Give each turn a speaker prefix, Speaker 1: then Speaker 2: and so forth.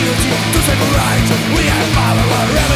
Speaker 1: guilty to second We have power